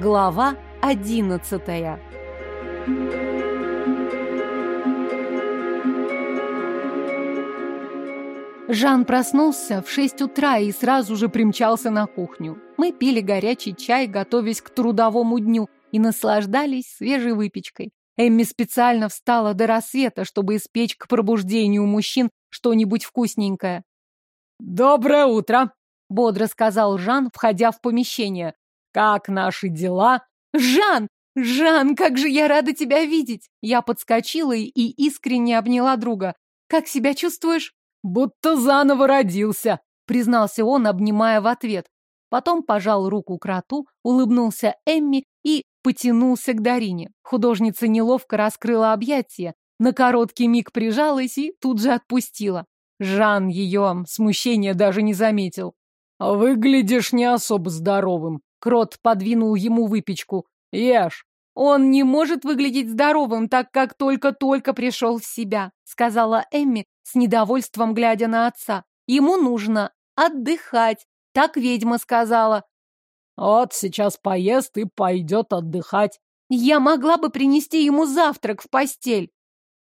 Глава одиннадцатая. Жан проснулся в шесть утра и сразу же примчался на кухню. Мы пили горячий чай, готовясь к трудовому дню, и наслаждались свежей выпечкой. Эмми специально встала до рассвета, чтобы испечь к пробуждению мужчин что-нибудь вкусненькое. «Доброе утро!» — бодро сказал Жан, входя в помещение. «Как наши дела?» «Жан! Жан, как же я рада тебя видеть!» Я подскочила и искренне обняла друга. «Как себя чувствуешь?» «Будто заново родился», — признался он, обнимая в ответ. Потом пожал руку кроту, улыбнулся Эмми и потянулся к Дарине. Художница неловко раскрыла объятия, на короткий миг прижалась и тут же отпустила. Жан ее смущения даже не заметил. «Выглядишь не особо здоровым», — Крот подвинул ему выпечку. «Ешь». «Он не может выглядеть здоровым, так как только-только пришел в себя», — сказала Эмми, с недовольством глядя на отца. Ему нужно отдыхать, так ведьма сказала. Вот сейчас поест и пойдет отдыхать. Я могла бы принести ему завтрак в постель.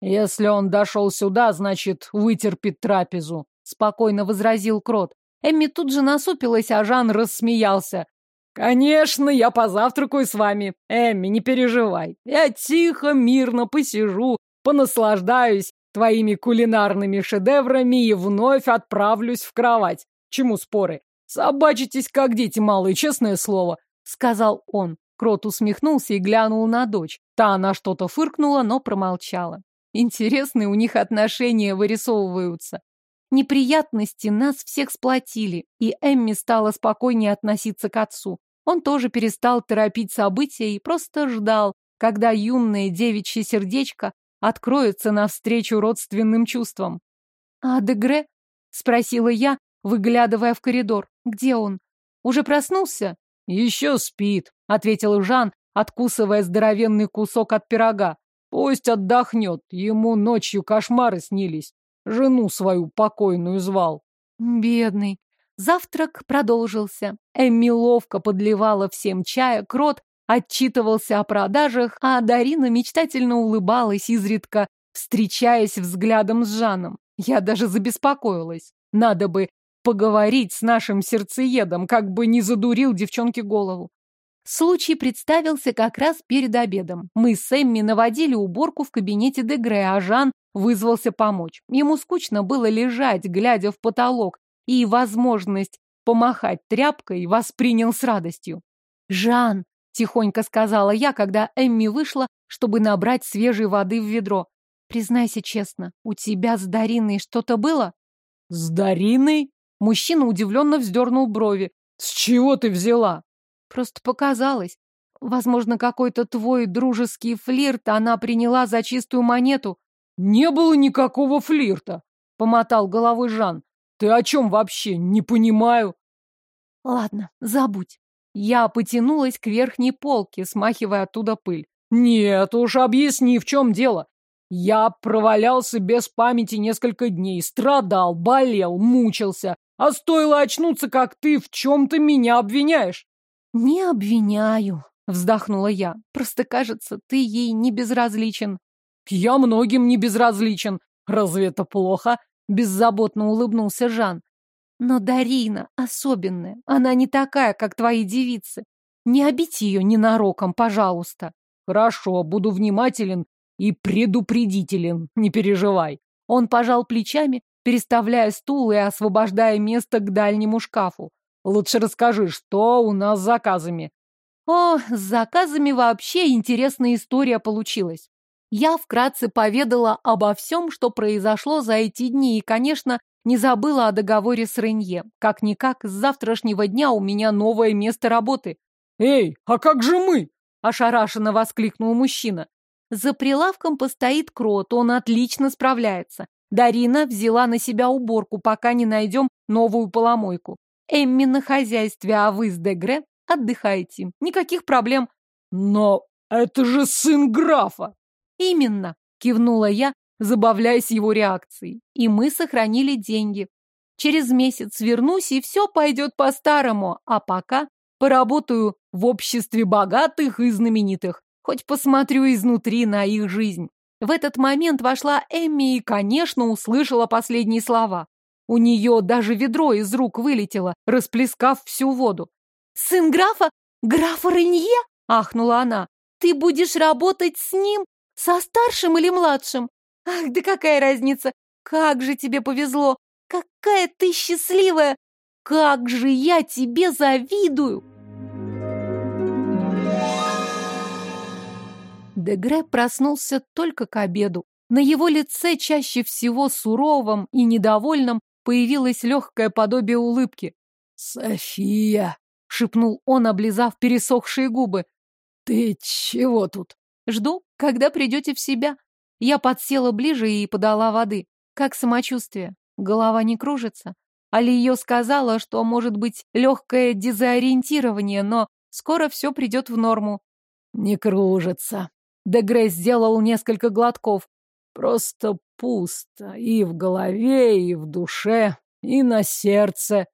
Если он дошел сюда, значит, вытерпит трапезу, спокойно возразил Крот. Эмми тут же насупилась, а Жан рассмеялся. «Конечно, я позавтракаю с вами. Эмми, не переживай. Я тихо, мирно посижу, понаслаждаюсь твоими кулинарными шедеврами и вновь отправлюсь в кровать. Чему споры? Собачитесь, как дети малые, честное слово, — сказал он. Крот усмехнулся и глянул на дочь. Та она что-то фыркнула, но промолчала. Интересные у них отношения вырисовываются. Неприятности нас всех сплотили, и Эмми стала спокойнее относиться к отцу. Он тоже перестал торопить события и просто ждал, когда юное девичье сердечко откроется навстречу родственным чувствам. «А Дегре?» — спросила я, выглядывая в коридор. «Где он? Уже проснулся?» «Еще спит», — ответил Жан, откусывая здоровенный кусок от пирога. «Пусть отдохнет, ему ночью кошмары снились. Жену свою покойную звал». «Бедный». Завтрак продолжился. Эмми ловко подливала всем чая, крот отчитывался о продажах, а Дарина мечтательно улыбалась изредка, встречаясь взглядом с Жаном. Я даже забеспокоилась. Надо бы поговорить с нашим сердцеедом, как бы не задурил девчонке голову. Случай представился как раз перед обедом. Мы с Эмми наводили уборку в кабинете Дегре, а Жан вызвался помочь. Ему скучно было лежать, глядя в потолок, и возможность помахать тряпкой воспринял с радостью. «Жан!» Тихонько сказала я, когда Эмми вышла, чтобы набрать свежей воды в ведро. Признайся честно, у тебя с Дариной что-то было? С Дариной? Мужчина удивленно вздернул брови. С чего ты взяла? Просто показалось. Возможно, какой-то твой дружеский флирт она приняла за чистую монету. Не было никакого флирта, помотал головой Жан. Ты о чем вообще? Не понимаю. Ладно, забудь. Я потянулась к верхней полке, смахивая оттуда пыль. Нет уж, объясни, в чем дело. Я провалялся без памяти несколько дней, страдал, болел, мучился. А стоило очнуться, как ты в чем-то меня обвиняешь. Не обвиняю, вздохнула я. Просто кажется, ты ей не безразличен. Я многим не безразличен. Разве это плохо? Беззаботно улыбнулся Жан. Но Дарина особенная. Она не такая, как твои девицы. Не обить ее ненароком, пожалуйста. Хорошо, буду внимателен и предупредителен, не переживай. Он пожал плечами, переставляя стул и освобождая место к дальнему шкафу. Лучше расскажи, что у нас с заказами. О, с заказами вообще интересная история получилась. Я вкратце поведала обо всем, что произошло за эти дни, и, конечно, не забыла о договоре с Ренье. Как-никак, с завтрашнего дня у меня новое место работы. «Эй, а как же мы?» – ошарашенно воскликнул мужчина. За прилавком постоит крот, он отлично справляется. Дарина взяла на себя уборку, пока не найдем новую поломойку. Эмми на хозяйстве, а вы с Дегре отдыхаете. Никаких проблем. Но это же сын графа! Именно, кивнула я, забавляясь его реакцией. И мы сохранили деньги. Через месяц вернусь, и все пойдет по-старому, а пока поработаю в обществе богатых и знаменитых. Хоть посмотрю изнутри на их жизнь. В этот момент вошла Эмми и, конечно, услышала последние слова. У нее даже ведро из рук вылетело, расплескав всю воду. «Сын графа? Графа Ренье?» — ахнула она. «Ты будешь работать с ним? Со старшим или младшим? Ах, да какая разница! Как же тебе повезло! Какая ты счастливая! Как же я тебе завидую!» Дегре проснулся только к обеду. На его лице, чаще всего суровом и недовольном, появилось легкое подобие улыбки. «София!» — шепнул он, облизав пересохшие губы. «Ты чего тут?» «Жду, когда придете в себя». Я подсела ближе и подала воды. Как самочувствие? Голова не кружится? Али сказала, что может быть легкое дезориентирование, но скоро все придет в норму. Не кружится. Дегре сделал несколько глотков. Просто пусто и в голове, и в душе, и на сердце.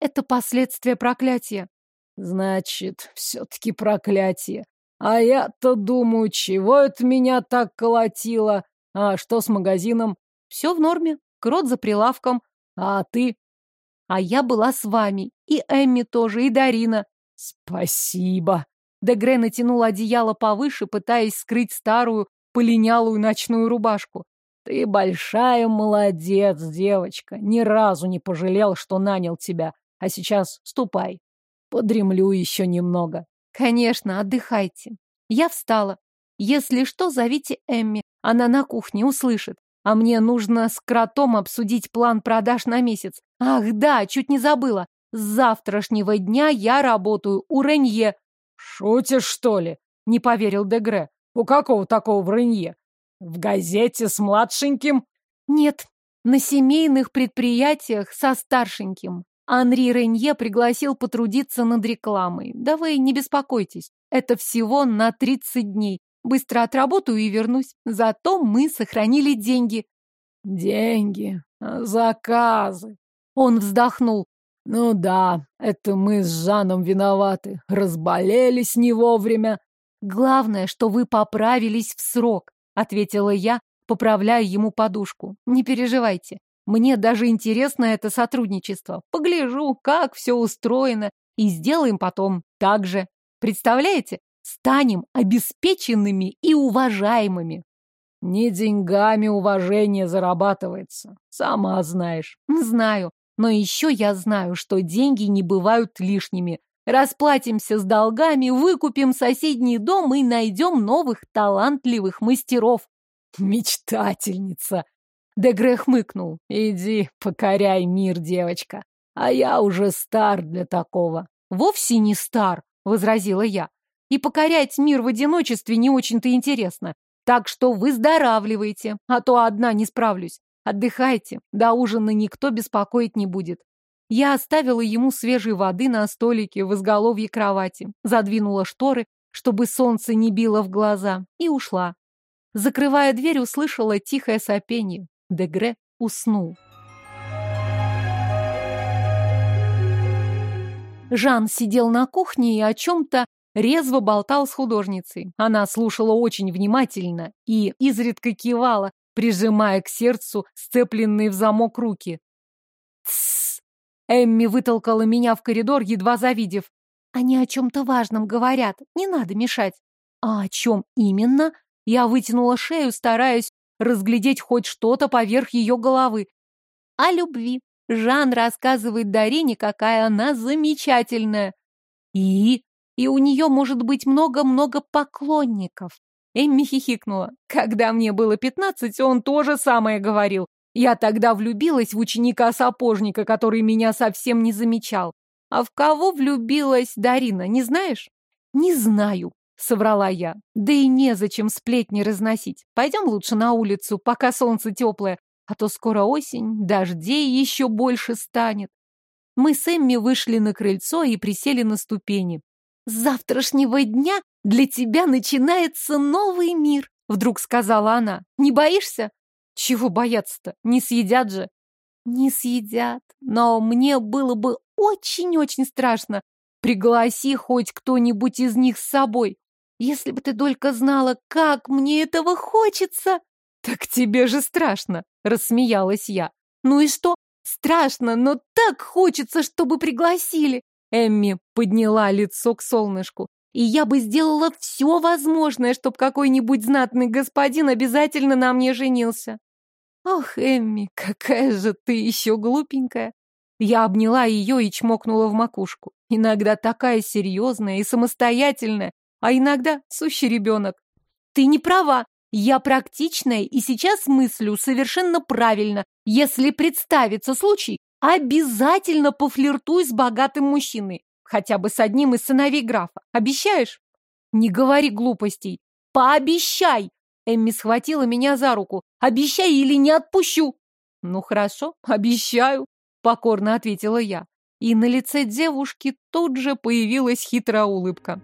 Это последствия проклятия. Значит, все-таки проклятие. А я-то думаю, чего это меня так колотило? А что с магазином? Все в норме. Крот за прилавком. А ты? А я была с вами. И Эмми тоже, и Дарина. Спасибо. Дегре натянул одеяло повыше, пытаясь скрыть старую, полинялую ночную рубашку. Ты большая молодец, девочка. Ни разу не пожалел, что нанял тебя. А сейчас ступай. Подремлю еще немного. Конечно, отдыхайте. Я встала. Если что, зовите Эмми. Она на кухне услышит. А мне нужно с кротом обсудить план продаж на месяц. Ах, да, чуть не забыла. С завтрашнего дня я работаю у Ренье. Шутишь, что ли? Не поверил Дегре. У какого такого в Ренье? В газете с младшеньким? Нет, на семейных предприятиях со старшеньким. Анри Ренье пригласил потрудиться над рекламой. Да вы не беспокойтесь, это всего на 30 дней. Быстро отработаю и вернусь. Зато мы сохранили деньги. Деньги, заказы. Он вздохнул. Ну да, это мы с Жаном виноваты. Разболелись не вовремя. Главное, что вы поправились в срок, ответила я, поправляя ему подушку. Не переживайте. Мне даже интересно это сотрудничество. Погляжу, как все устроено, и сделаем потом так же. Представляете? станем обеспеченными и уважаемыми. Не деньгами уважение зарабатывается, сама знаешь. Знаю, но еще я знаю, что деньги не бывают лишними. Расплатимся с долгами, выкупим соседний дом и найдем новых талантливых мастеров. Мечтательница! Дегре хмыкнул. Иди, покоряй мир, девочка. А я уже стар для такого. Вовсе не стар, возразила я. И покорять мир в одиночестве не очень-то интересно. Так что выздоравливайте, а то одна не справлюсь. Отдыхайте, до ужина никто беспокоить не будет. Я оставила ему свежей воды на столике в изголовье кровати, задвинула шторы, чтобы солнце не било в глаза, и ушла. Закрывая дверь, услышала тихое сопение. Дегре уснул. Жан сидел на кухне и о чем-то резво болтал с художницей. Она слушала очень внимательно и изредка кивала, прижимая к сердцу сцепленные в замок руки. «Тссс!» Эмми вытолкала меня в коридор, едва завидев. «Они о чем-то важном говорят, не надо мешать». «А о чем именно?» Я вытянула шею, стараясь разглядеть хоть что-то поверх ее головы. «О любви. Жан рассказывает Дарине, какая она замечательная». «И?» и у нее может быть много-много поклонников. Эмми хихикнула. Когда мне было пятнадцать, он тоже самое говорил. Я тогда влюбилась в ученика-сапожника, который меня совсем не замечал. А в кого влюбилась Дарина, не знаешь? Не знаю, соврала я. Да и незачем сплетни разносить. Пойдем лучше на улицу, пока солнце теплое, а то скоро осень, дождей еще больше станет. Мы с Эмми вышли на крыльцо и присели на ступени. «С завтрашнего дня для тебя начинается новый мир», — вдруг сказала она. «Не боишься?» «Чего бояться-то? Не съедят же». «Не съедят, но мне было бы очень-очень страшно. пригласи хоть кто-нибудь из них с собой. Если бы ты только знала, как мне этого хочется!» «Так тебе же страшно!» — рассмеялась я. «Ну и что? Страшно, но так хочется, чтобы пригласили!» Эмми подняла лицо к солнышку. «И я бы сделала все возможное, чтобы какой-нибудь знатный господин обязательно на мне женился!» «Ох, Эмми, какая же ты еще глупенькая!» Я обняла ее и чмокнула в макушку. Иногда такая серьезная и самостоятельная, а иногда сущий ребенок. Ты не права. Я практичная и сейчас мыслю совершенно правильно. Если представится случай, обязательно пофлиртуй с богатым мужчиной. Хотя бы с одним из сыновей графа. Обещаешь? Не говори глупостей. Пообещай! Эмми схватила меня за руку. Обещай или не отпущу. Ну хорошо, обещаю, покорно ответила я. И на лице девушки тут же появилась хитрая улыбка.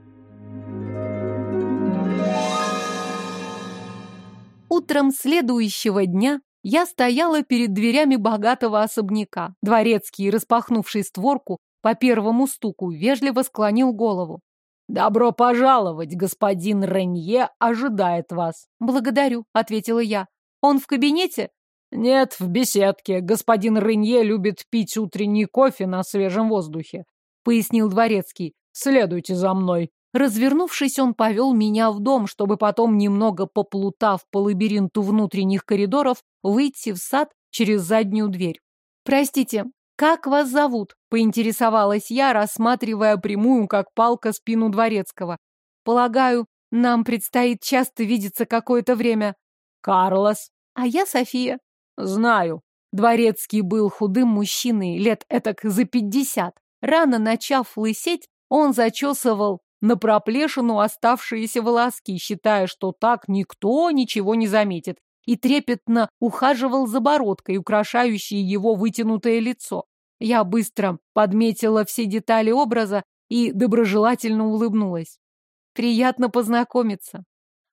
Утром следующего дня я стояла перед дверями богатого особняка. Дворецкий, распахнувший створку, по первому стуку вежливо склонил голову. «Добро пожаловать, господин Ренье ожидает вас». «Благодарю», — ответила я. «Он в кабинете?» «Нет, в беседке. Господин Ренье любит пить утренний кофе на свежем воздухе», — пояснил Дворецкий. «Следуйте за мной». Развернувшись, он повел меня в дом, чтобы потом, немного поплутав по лабиринту внутренних коридоров, выйти в сад через заднюю дверь. «Простите, как вас зовут?» — поинтересовалась я, рассматривая прямую, как палка, спину дворецкого. «Полагаю, нам предстоит часто видеться какое-то время». «Карлос». «А я София». «Знаю». Дворецкий был худым мужчиной, лет этак за пятьдесят. Рано начав лысеть, он зачесывал на проплешину оставшиеся волоски, считая, что так никто ничего не заметит, и трепетно ухаживал за бородкой, украшающей его вытянутое лицо. Я быстро подметила все детали образа и доброжелательно улыбнулась. Приятно познакомиться.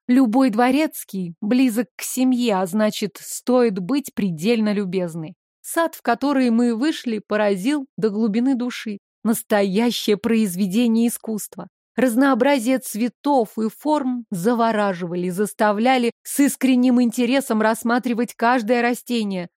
Любой дворецкий близок к семье, а значит, стоит быть предельно любезной. Сад, в который мы вышли, поразил до глубины души. Настоящее произведение искусства. Разнообразие цветов и форм завораживали, заставляли с искренним интересом рассматривать каждое растение.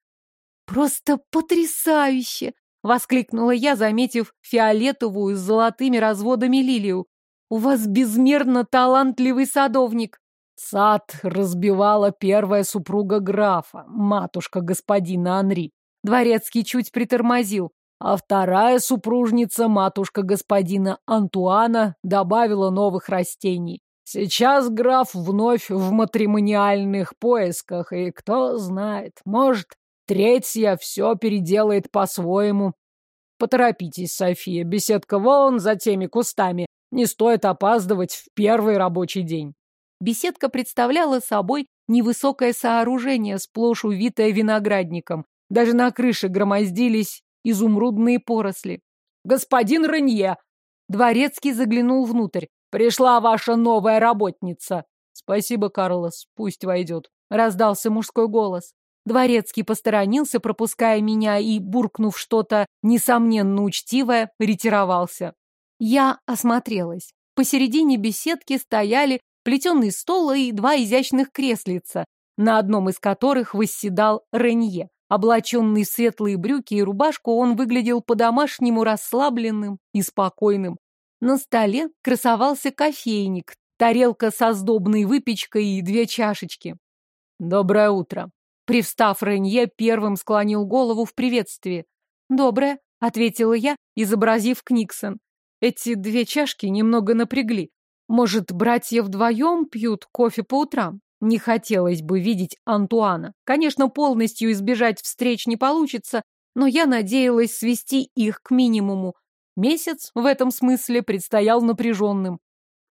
«Просто потрясающе!» — воскликнула я, заметив фиолетовую с золотыми разводами лилию. «У вас безмерно талантливый садовник!» Сад разбивала первая супруга графа, матушка господина Анри. Дворецкий чуть притормозил а вторая супружница, матушка господина Антуана, добавила новых растений. Сейчас граф вновь в матримониальных поисках, и кто знает, может, третья все переделает по-своему. Поторопитесь, София, беседка вон за теми кустами. Не стоит опаздывать в первый рабочий день. Беседка представляла собой невысокое сооружение, сплошь увитое виноградником. Даже на крыше громоздились изумрудные поросли. «Господин Ренье!» Дворецкий заглянул внутрь. «Пришла ваша новая работница!» «Спасибо, Карлос, пусть войдет», — раздался мужской голос. Дворецкий посторонился, пропуская меня, и, буркнув что-то, несомненно учтивое, ретировался. Я осмотрелась. Посередине беседки стояли плетеный стол и два изящных креслица, на одном из которых восседал Ренье. Облаченный в светлые брюки и рубашку, он выглядел по-домашнему расслабленным и спокойным. На столе красовался кофейник, тарелка со сдобной выпечкой и две чашечки. «Доброе утро!» Привстав, Ренье первым склонил голову в приветствии. «Доброе», — ответила я, изобразив Книксон. Эти две чашки немного напрягли. Может, братья вдвоем пьют кофе по утрам? Не хотелось бы видеть Антуана. Конечно, полностью избежать встреч не получится, но я надеялась свести их к минимуму. Месяц в этом смысле предстоял напряженным.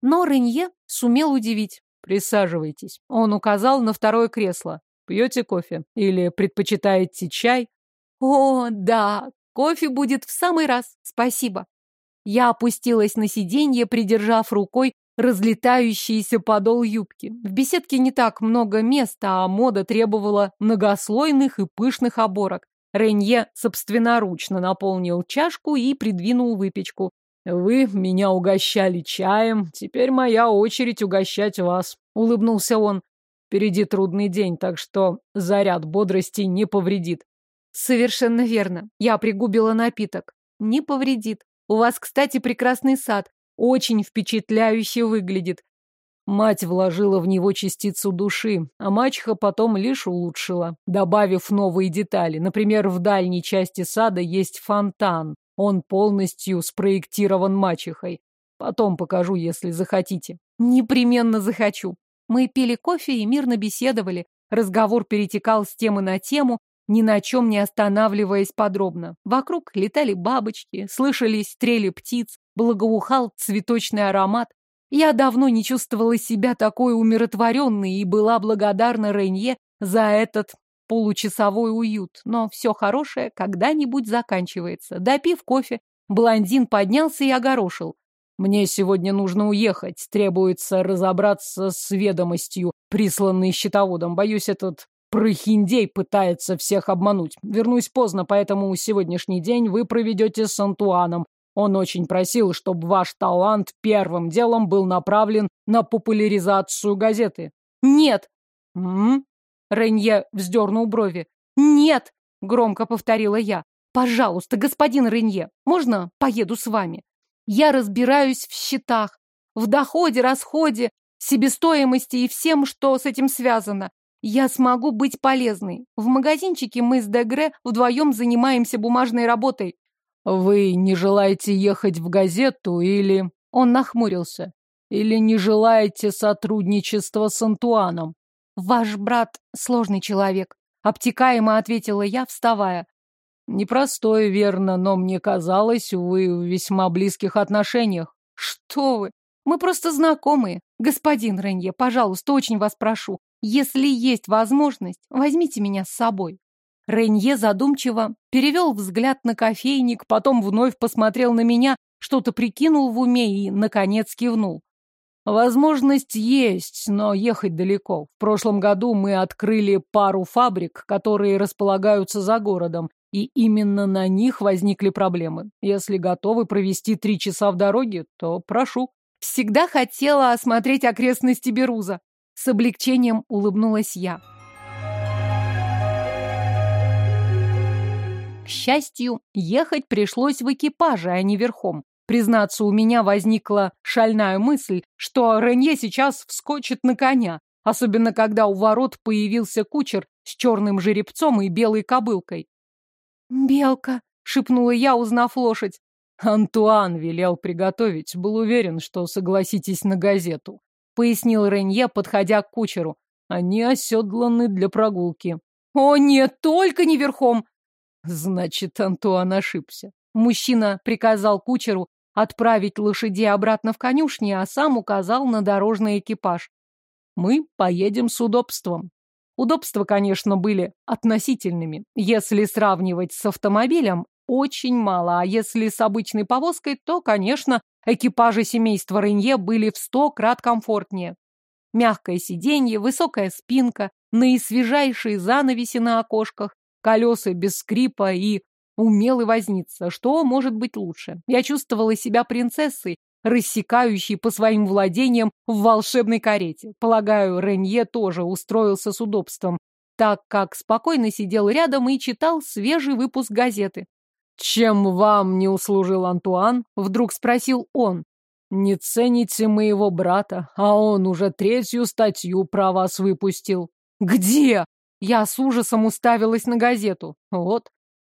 Но Ренье сумел удивить. «Присаживайтесь». Он указал на второе кресло. «Пьете кофе? Или предпочитаете чай?» «О, да, кофе будет в самый раз, спасибо». Я опустилась на сиденье, придержав рукой разлетающийся подол юбки. В беседке не так много места, а мода требовала многослойных и пышных оборок. Ренье собственноручно наполнил чашку и придвинул выпечку. Вы меня угощали чаем, теперь моя очередь угощать вас, улыбнулся он. Впереди трудный день, так что заряд бодрости не повредит. Совершенно верно. Я пригубила напиток. Не повредит. У вас, кстати, прекрасный сад. Очень впечатляюще выглядит. Мать вложила в него частицу души, а мачеха потом лишь улучшила, добавив новые детали. Например, в дальней части сада есть фонтан. Он полностью спроектирован мачехой. Потом покажу, если захотите. Непременно захочу. Мы пили кофе и мирно беседовали. Разговор перетекал с темы на тему, ни на чем не останавливаясь подробно. Вокруг летали бабочки, слышались стрели птиц, благоухал цветочный аромат. Я давно не чувствовала себя такой умиротворенной и была благодарна Ренье за этот получасовой уют. Но все хорошее когда-нибудь заканчивается. Допив кофе, блондин поднялся и огорошил. «Мне сегодня нужно уехать. Требуется разобраться с ведомостью, присланной счетоводом. Боюсь, этот прохиндей пытается всех обмануть. Вернусь поздно, поэтому сегодняшний день вы проведете с Антуаном. Он очень просил, чтобы ваш талант первым делом был направлен на популяризацию газеты. Нет. М? Ренье вздернул брови. Нет, громко повторила я. Пожалуйста, господин Ренье, можно поеду с вами? Я разбираюсь в счетах, в доходе, расходе, себестоимости и всем, что с этим связано. Я смогу быть полезной. В магазинчике мы с Дегре вдвоем занимаемся бумажной работой. «Вы не желаете ехать в газету или...» Он нахмурился. «Или не желаете сотрудничества с Антуаном?» «Ваш брат сложный человек», — обтекаемо ответила я, вставая. «Непростой, верно, но мне казалось, вы в весьма близких отношениях». «Что вы? Мы просто знакомые. Господин Ренье, пожалуйста, очень вас прошу, если есть возможность, возьмите меня с собой». Ренье задумчиво перевел взгляд на кофейник, потом вновь посмотрел на меня, что-то прикинул в уме и, наконец, кивнул. Возможность есть, но ехать далеко. В прошлом году мы открыли пару фабрик, которые располагаются за городом, и именно на них возникли проблемы. Если готовы провести три часа в дороге, то прошу. Всегда хотела осмотреть окрестности Беруза. С облегчением улыбнулась я. К счастью, ехать пришлось в экипаже, а не верхом. Признаться, у меня возникла шальная мысль, что Ренье сейчас вскочит на коня, особенно когда у ворот появился кучер с черным жеребцом и белой кобылкой. «Белка», — шепнула я, узнав лошадь. Антуан велел приготовить, был уверен, что согласитесь на газету, пояснил Ренье, подходя к кучеру. Они оседланы для прогулки. О нет, только не верхом! Значит, Антуан ошибся. Мужчина приказал кучеру отправить лошадей обратно в конюшни, а сам указал на дорожный экипаж. Мы поедем с удобством. Удобства, конечно, были относительными. Если сравнивать с автомобилем, очень мало, а если с обычной повозкой, то, конечно, экипажи семейства Ренье были в сто крат комфортнее. Мягкое сиденье, высокая спинка, наисвежайшие занавеси на окошках, колеса без скрипа и умелый возница. Что может быть лучше? Я чувствовала себя принцессой, рассекающей по своим владениям в волшебной карете. Полагаю, Ренье тоже устроился с удобством, так как спокойно сидел рядом и читал свежий выпуск газеты. «Чем вам не услужил Антуан?» — вдруг спросил он. «Не цените моего брата, а он уже третью статью про вас выпустил». «Где?» Я с ужасом уставилась на газету. Вот.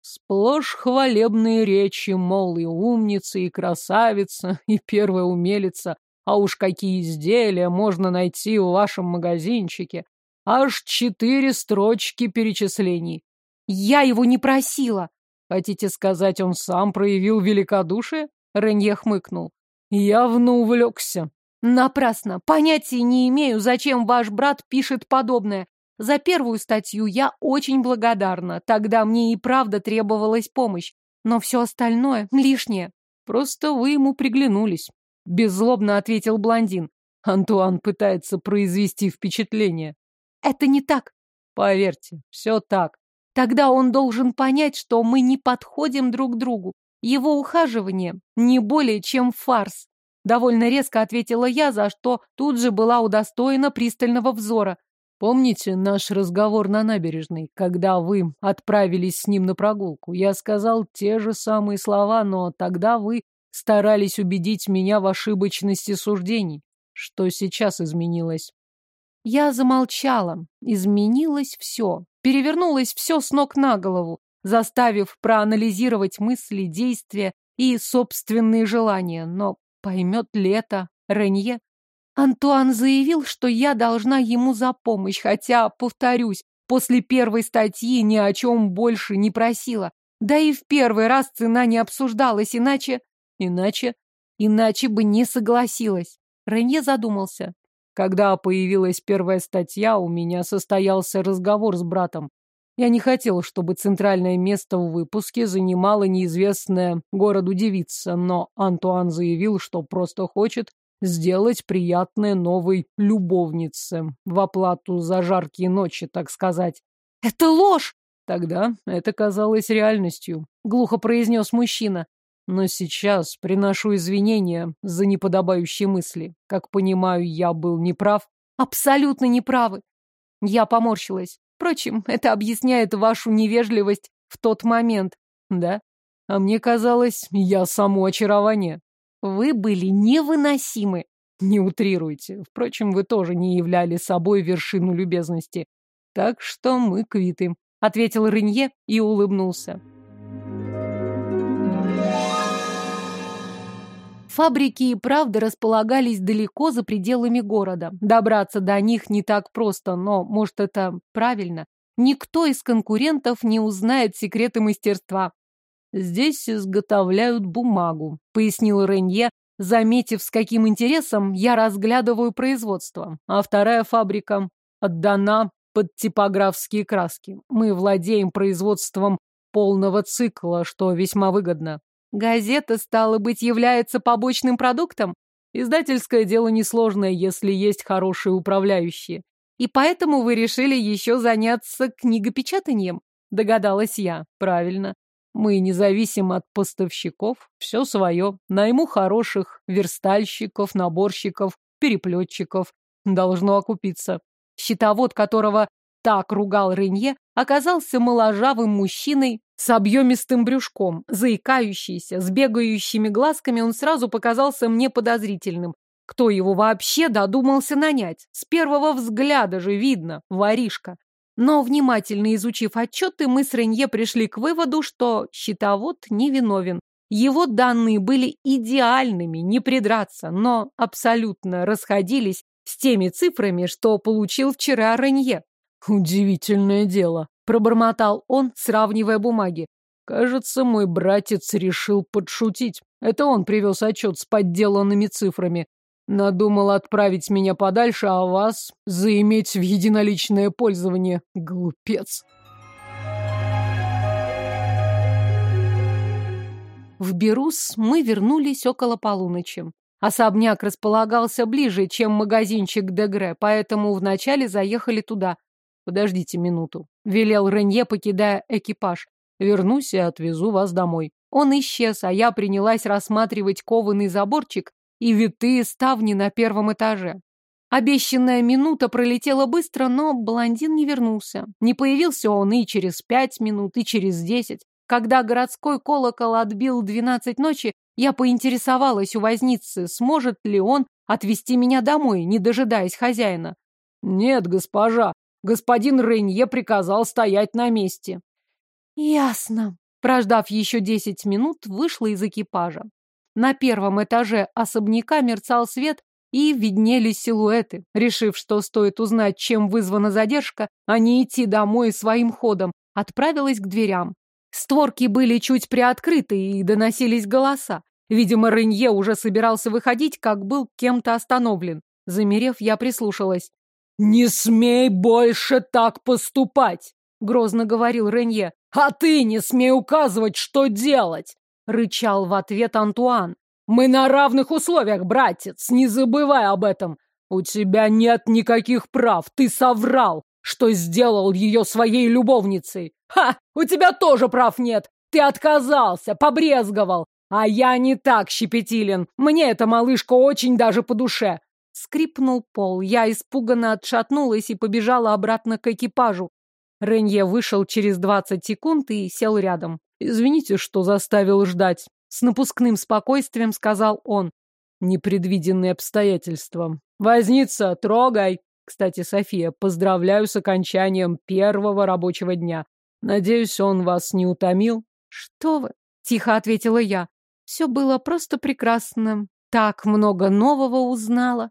Сплошь хвалебные речи, мол, и умница, и красавица, и первая умелица. А уж какие изделия можно найти в вашем магазинчике. Аж четыре строчки перечислений. Я его не просила. Хотите сказать, он сам проявил великодушие? Ренье хмыкнул. Явно увлекся. Напрасно. Понятия не имею, зачем ваш брат пишет подобное. За первую статью я очень благодарна. Тогда мне и правда требовалась помощь. Но все остальное лишнее. Просто вы ему приглянулись. Беззлобно ответил блондин. Антуан пытается произвести впечатление. Это не так. Поверьте, все так. Тогда он должен понять, что мы не подходим друг другу. Его ухаживание не более чем фарс. Довольно резко ответила я, за что тут же была удостоена пристального взора. Помните наш разговор на набережной, когда вы отправились с ним на прогулку? Я сказал те же самые слова, но тогда вы старались убедить меня в ошибочности суждений. Что сейчас изменилось? Я замолчала. Изменилось все. Перевернулось все с ног на голову, заставив проанализировать мысли, действия и собственные желания. Но поймет ли это Ренье? Антуан заявил, что я должна ему за помощь, хотя, повторюсь, после первой статьи ни о чем больше не просила. Да и в первый раз цена не обсуждалась, иначе... Иначе... Иначе бы не согласилась. Ренье задумался. Когда появилась первая статья, у меня состоялся разговор с братом. Я не хотел, чтобы центральное место в выпуске занимала неизвестная городу девица, но Антуан заявил, что просто хочет сделать приятное новой любовнице в оплату за жаркие ночи, так сказать. «Это ложь!» Тогда это казалось реальностью, глухо произнес мужчина. Но сейчас приношу извинения за неподобающие мысли. Как понимаю, я был неправ. Абсолютно неправы. Я поморщилась. Впрочем, это объясняет вашу невежливость в тот момент. Да? А мне казалось, я само очарование. Вы были невыносимы. Не утрируйте. Впрочем, вы тоже не являли собой вершину любезности. Так что мы квиты, — ответил Рынье и улыбнулся. Фабрики и правда располагались далеко за пределами города. Добраться до них не так просто, но, может, это правильно. Никто из конкурентов не узнает секреты мастерства. Здесь изготовляют бумагу, пояснил Ренье, заметив, с каким интересом я разглядываю производство. А вторая фабрика отдана под типографские краски. Мы владеем производством полного цикла, что весьма выгодно. Газета, стало быть, является побочным продуктом? Издательское дело несложное, если есть хорошие управляющие. И поэтому вы решили еще заняться книгопечатанием? Догадалась я. Правильно. Мы не зависим от поставщиков. Все свое. Найму хороших верстальщиков, наборщиков, переплетчиков. Должно окупиться. Щитовод, которого так ругал Ренье, оказался моложавым мужчиной с объемистым брюшком, заикающийся, с бегающими глазками, он сразу показался мне подозрительным. Кто его вообще додумался нанять? С первого взгляда же видно, воришка. Но, внимательно изучив отчеты, мы с Ренье пришли к выводу, что счетовод невиновен. Его данные были идеальными, не придраться, но абсолютно расходились с теми цифрами, что получил вчера Ренье. Удивительное дело, Пробормотал он, сравнивая бумаги. Кажется, мой братец решил подшутить. Это он привез отчет с подделанными цифрами. Надумал отправить меня подальше, а вас заиметь в единоличное пользование. Глупец. В Берус мы вернулись около полуночи. Особняк располагался ближе, чем магазинчик Дегре, поэтому вначале заехали туда. Подождите минуту. Велел Ренье, покидая экипаж. Вернусь и отвезу вас домой. Он исчез, а я принялась рассматривать кованый заборчик и витые ставни на первом этаже. Обещанная минута пролетела быстро, но блондин не вернулся. Не появился он и через пять минут, и через десять. Когда городской колокол отбил двенадцать ночи, я поинтересовалась у возницы, сможет ли он отвезти меня домой, не дожидаясь хозяина. «Нет, госпожа, Господин Ренье приказал стоять на месте. Ясно. Прождав еще десять минут, вышла из экипажа. На первом этаже особняка мерцал свет, и виднелись силуэты. Решив, что стоит узнать, чем вызвана задержка, а не идти домой своим ходом, отправилась к дверям. Створки были чуть приоткрыты и доносились голоса. Видимо, Ренье уже собирался выходить, как был кем-то остановлен. Замерев, я прислушалась. «Не смей больше так поступать!» — грозно говорил Ренье. «А ты не смей указывать, что делать!» — рычал в ответ Антуан. «Мы на равных условиях, братец, не забывай об этом. У тебя нет никаких прав, ты соврал, что сделал ее своей любовницей. Ха, у тебя тоже прав нет. ты отказался, побрезговал. А я не так щепетилен. Мне эта малышка очень даже по душе. Скрипнул пол. Я испуганно отшатнулась и побежала обратно к экипажу. Ренье вышел через двадцать секунд и сел рядом. «Извините, что заставил ждать», — с напускным спокойствием сказал он. «Непредвиденные обстоятельства. Возница, трогай!» Кстати, София, поздравляю с окончанием первого рабочего дня. Надеюсь, он вас не утомил? Что вы? Тихо ответила я. Все было просто прекрасно. Так много нового узнала.